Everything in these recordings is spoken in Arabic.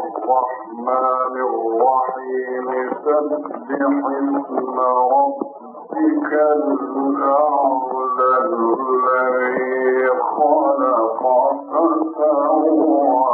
الرحمن الرحيم. سبح ربك الأعلى الذي خلق فسوى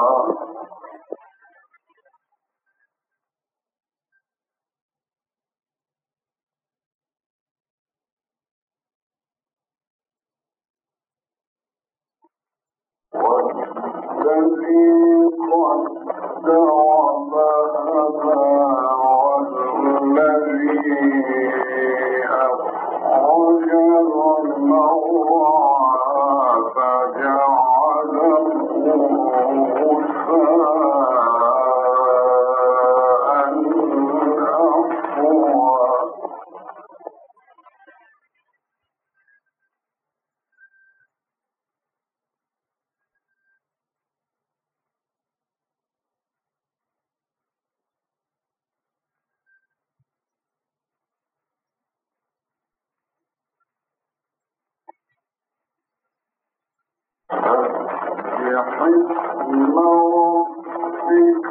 بحق موتك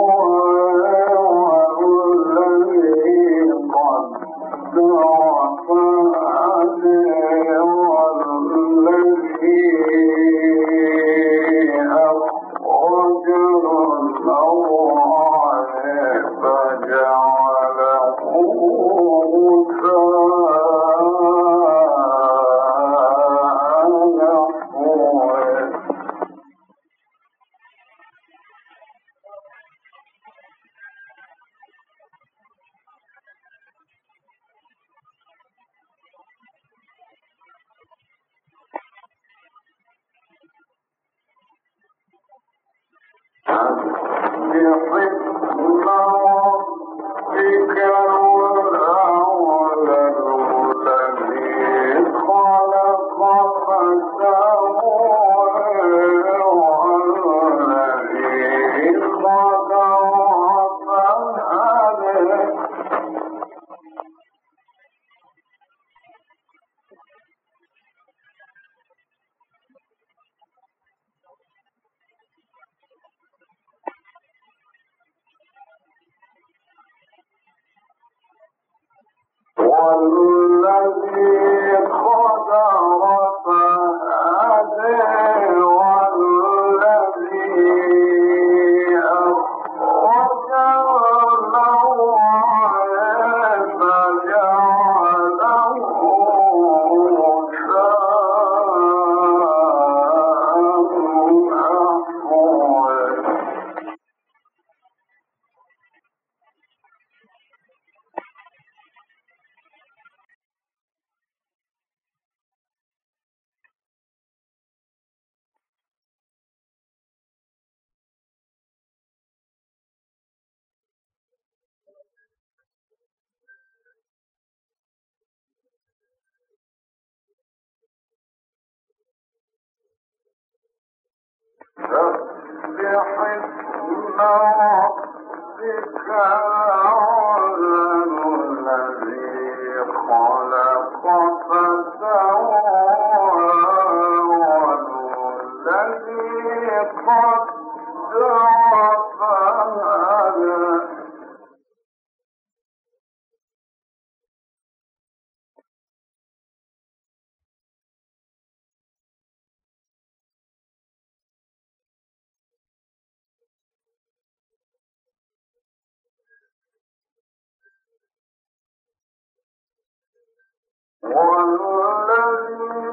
والذي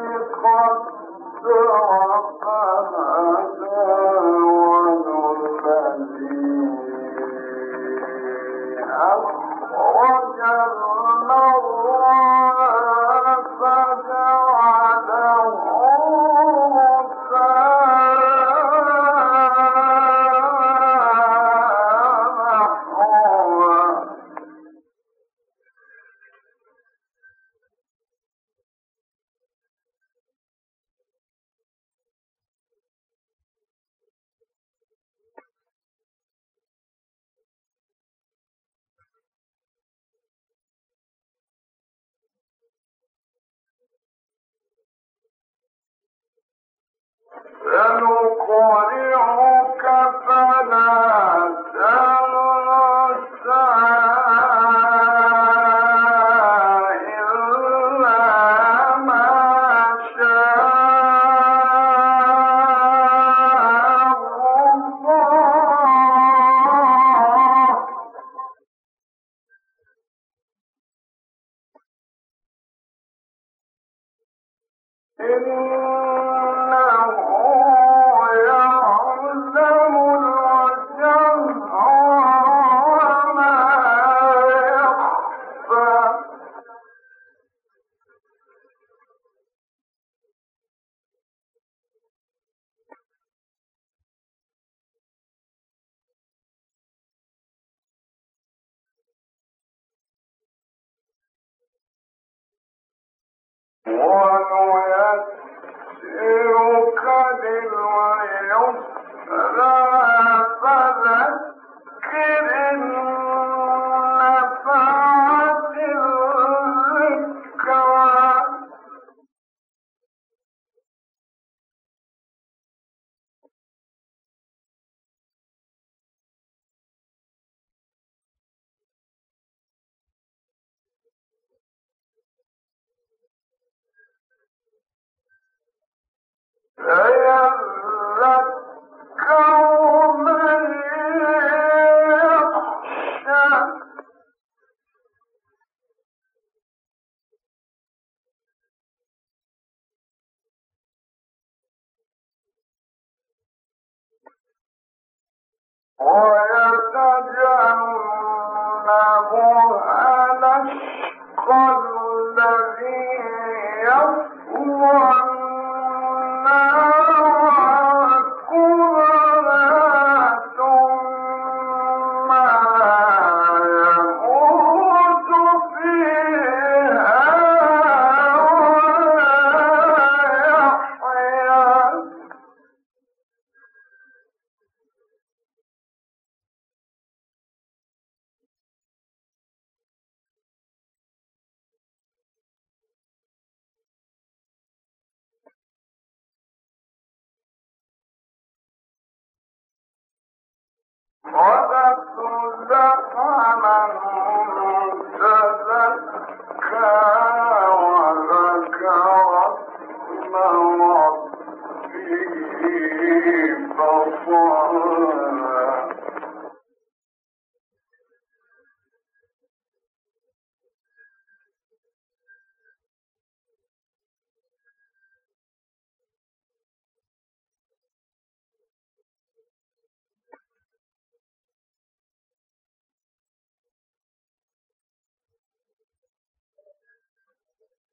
ويتجنبها الأشقى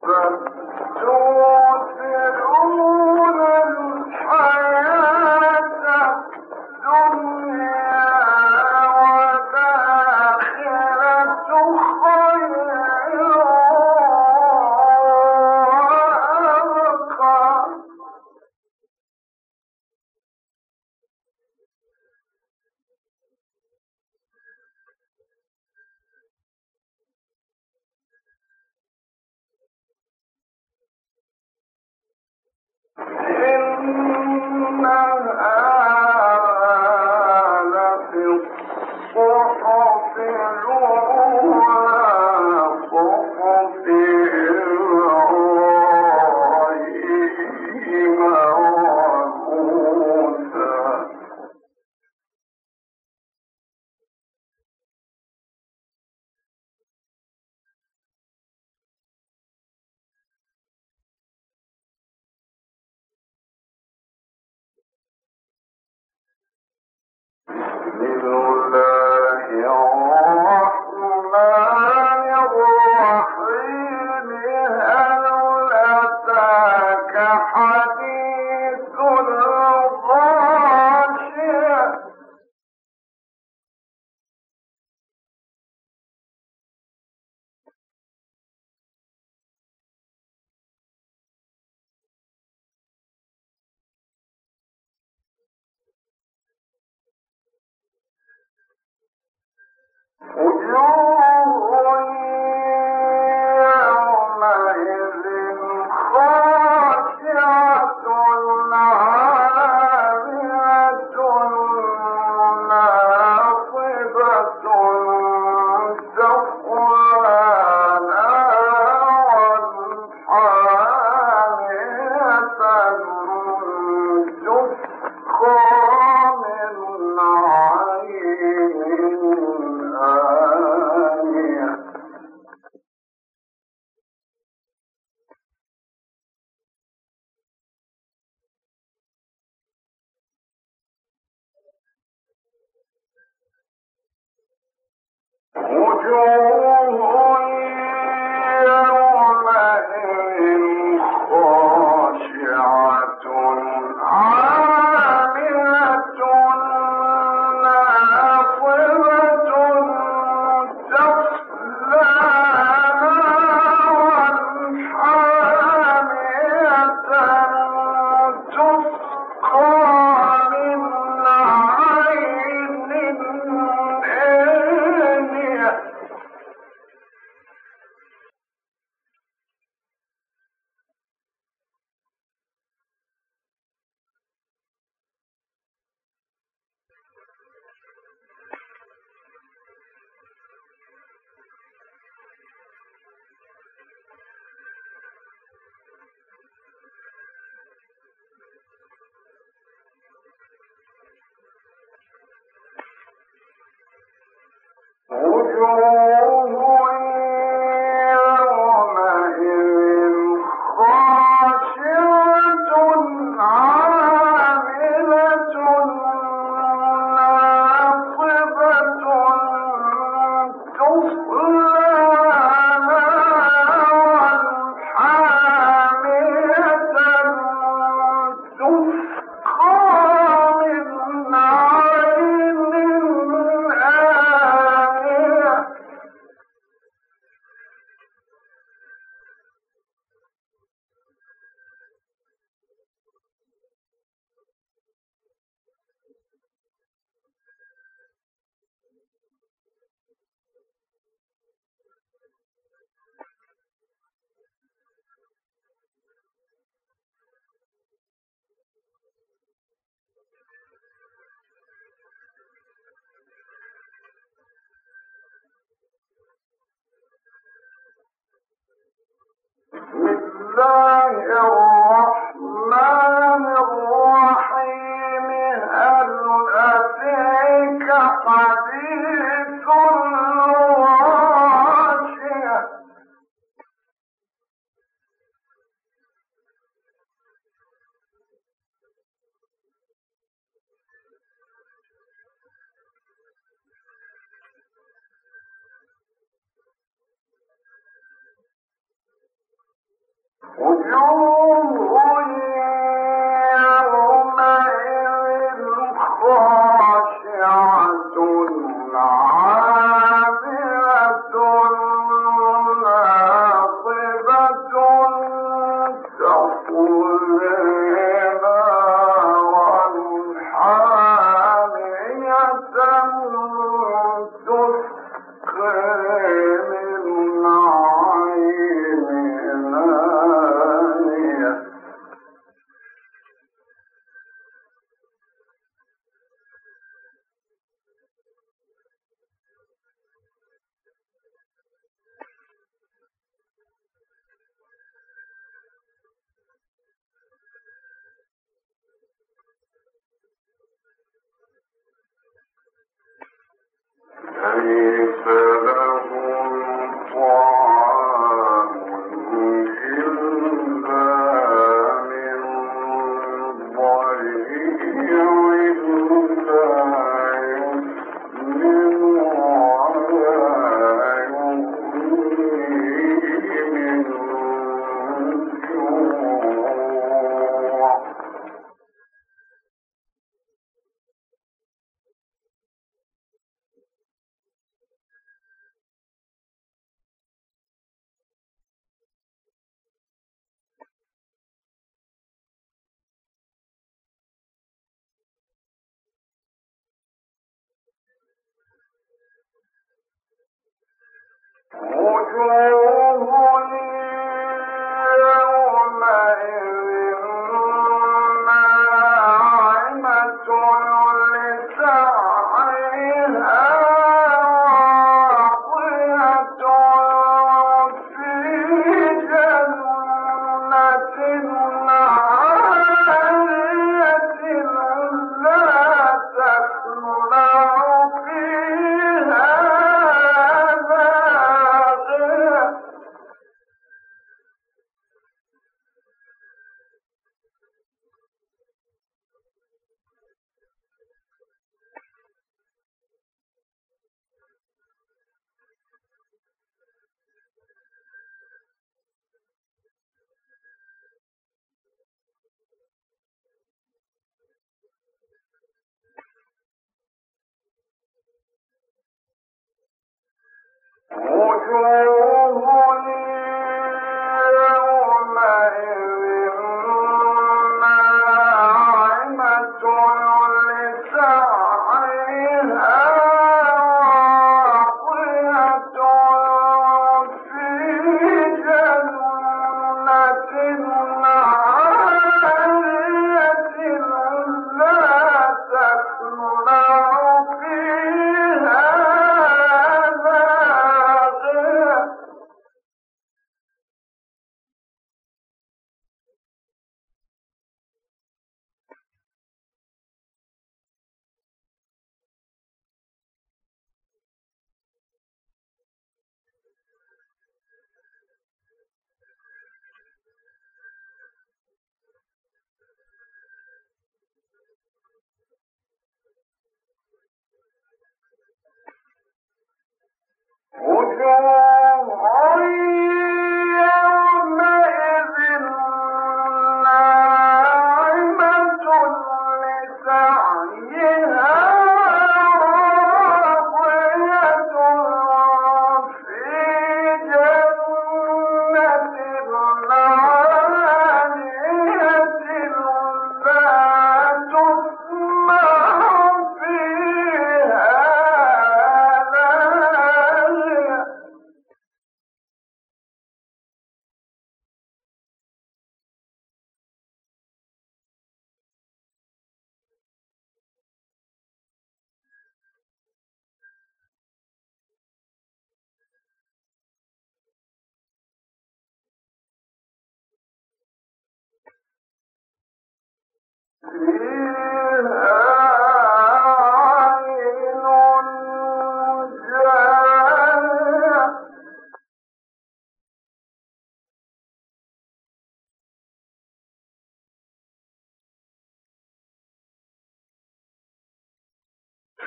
The two وجوه الله الرحمن الرحيم. Hare وجوه عريضة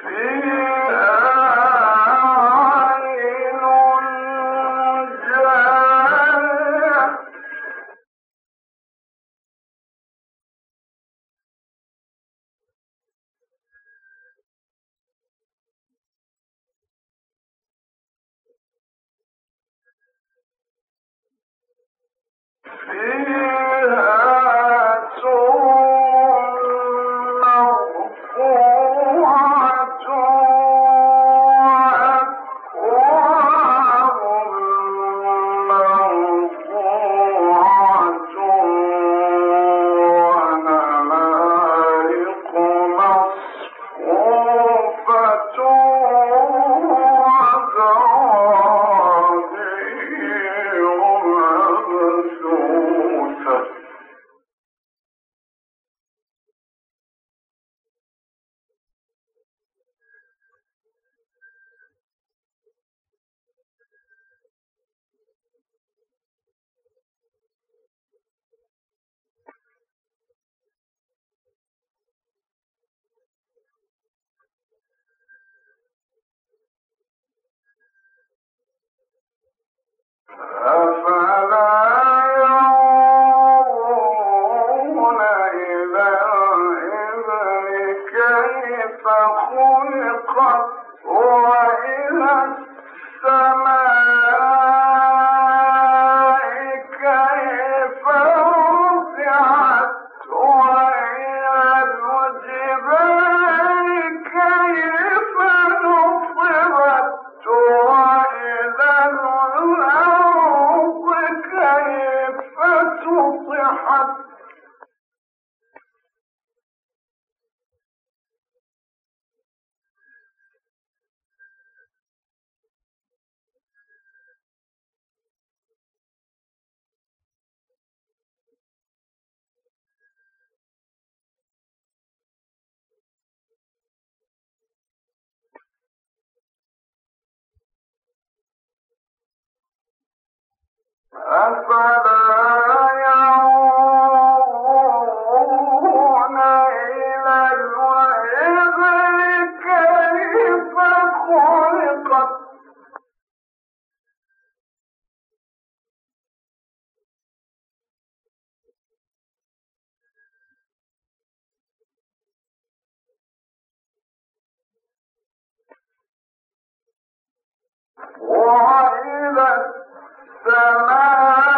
فيها Uh, فذكر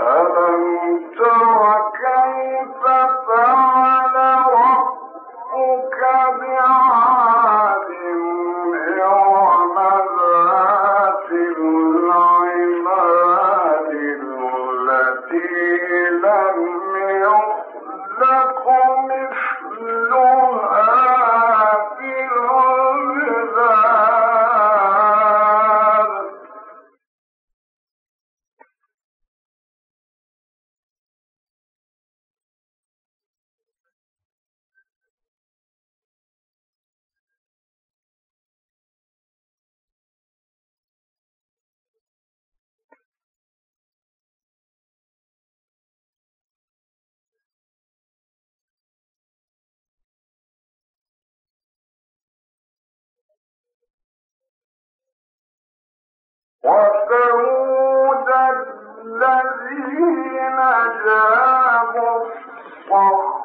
وثمود الذين جابوا الصخر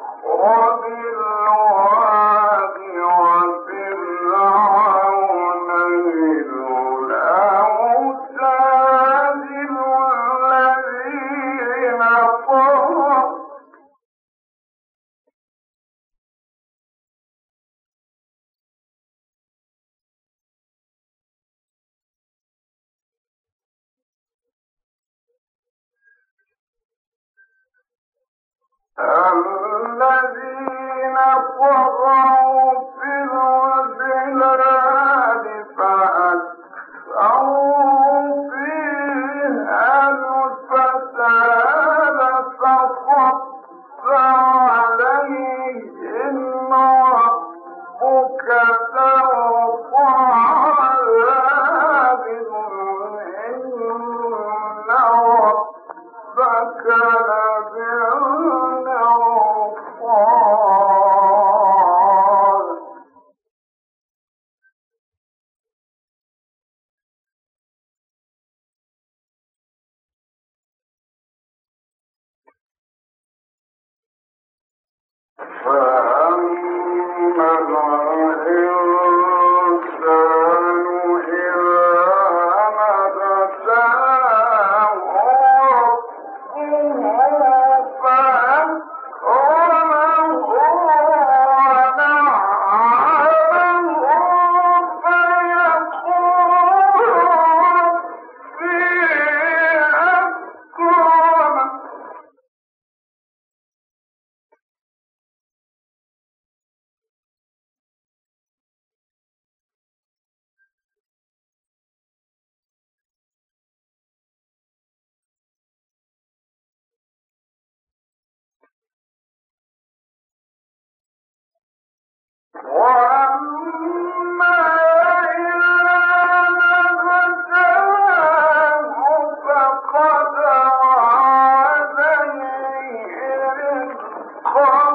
الذين كفروا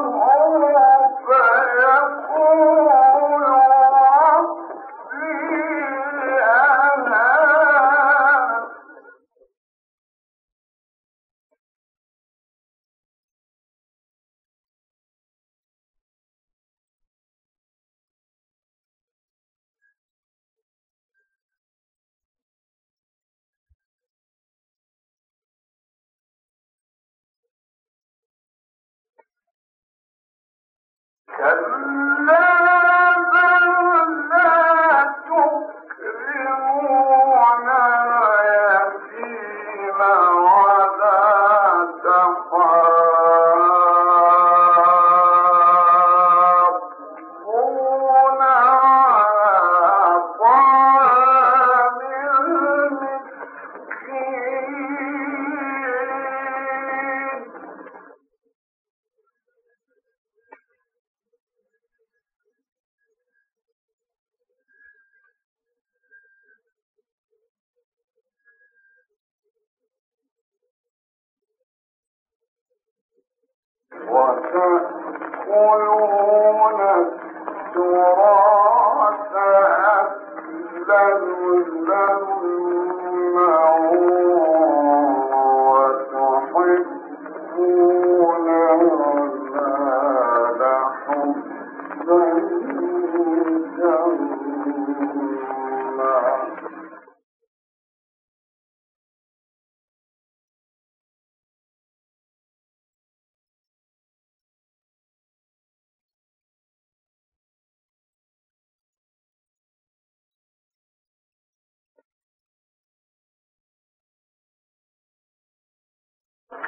Oh, الله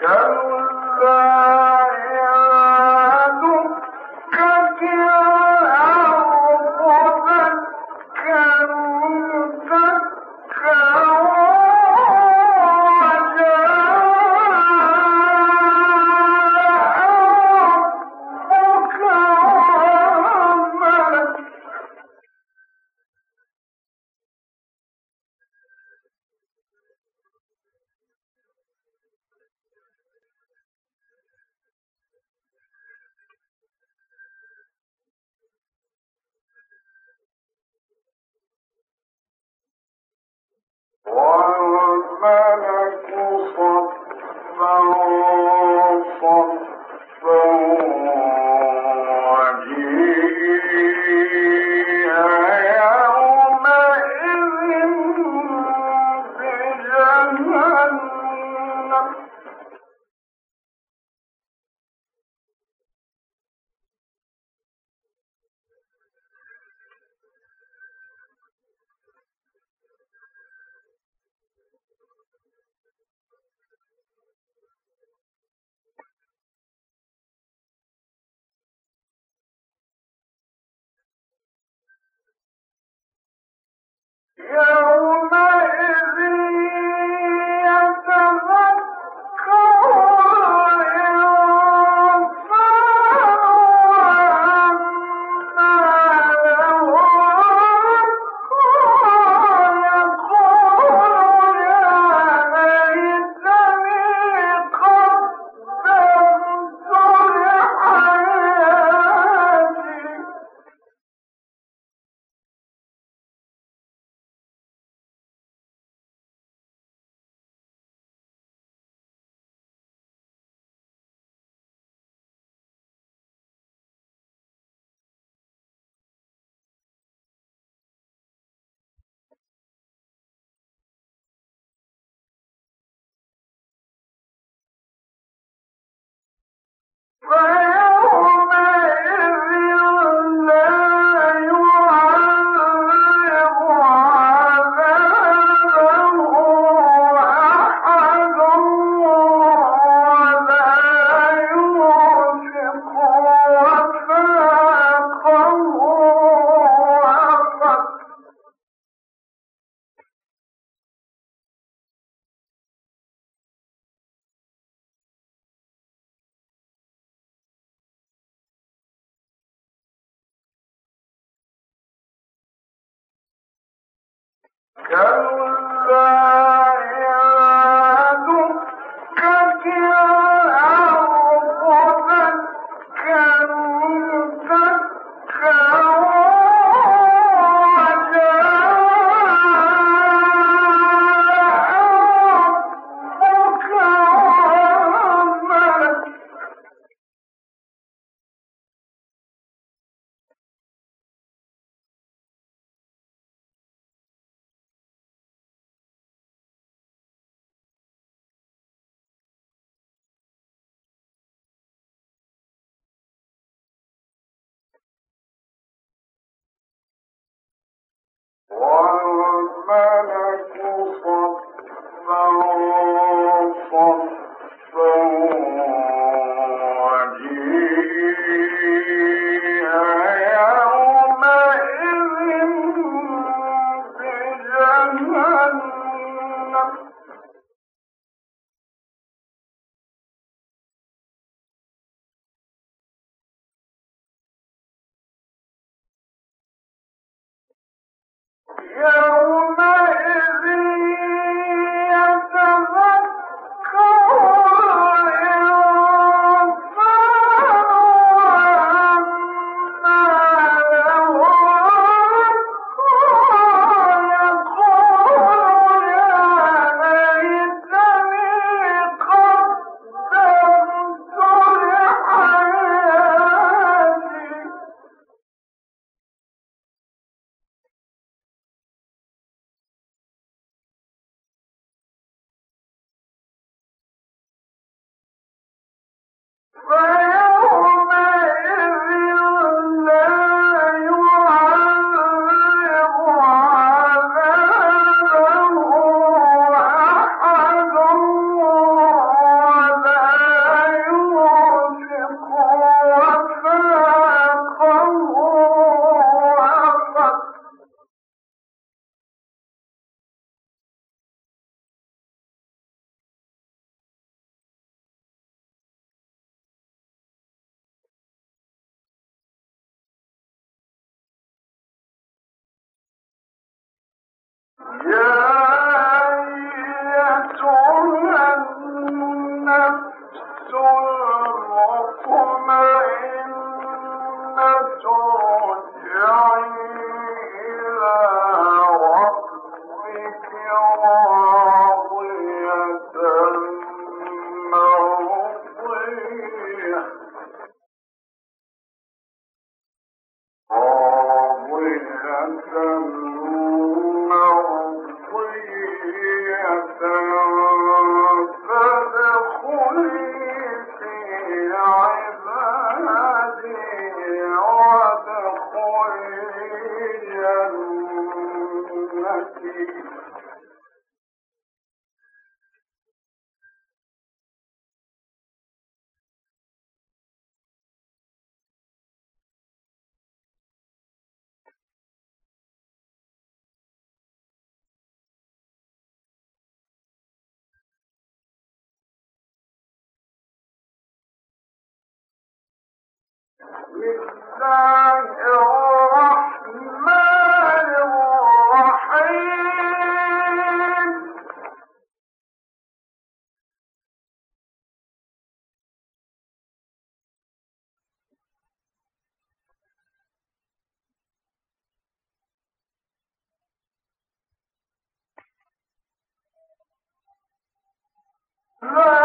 Carlos Oh!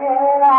الله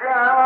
كان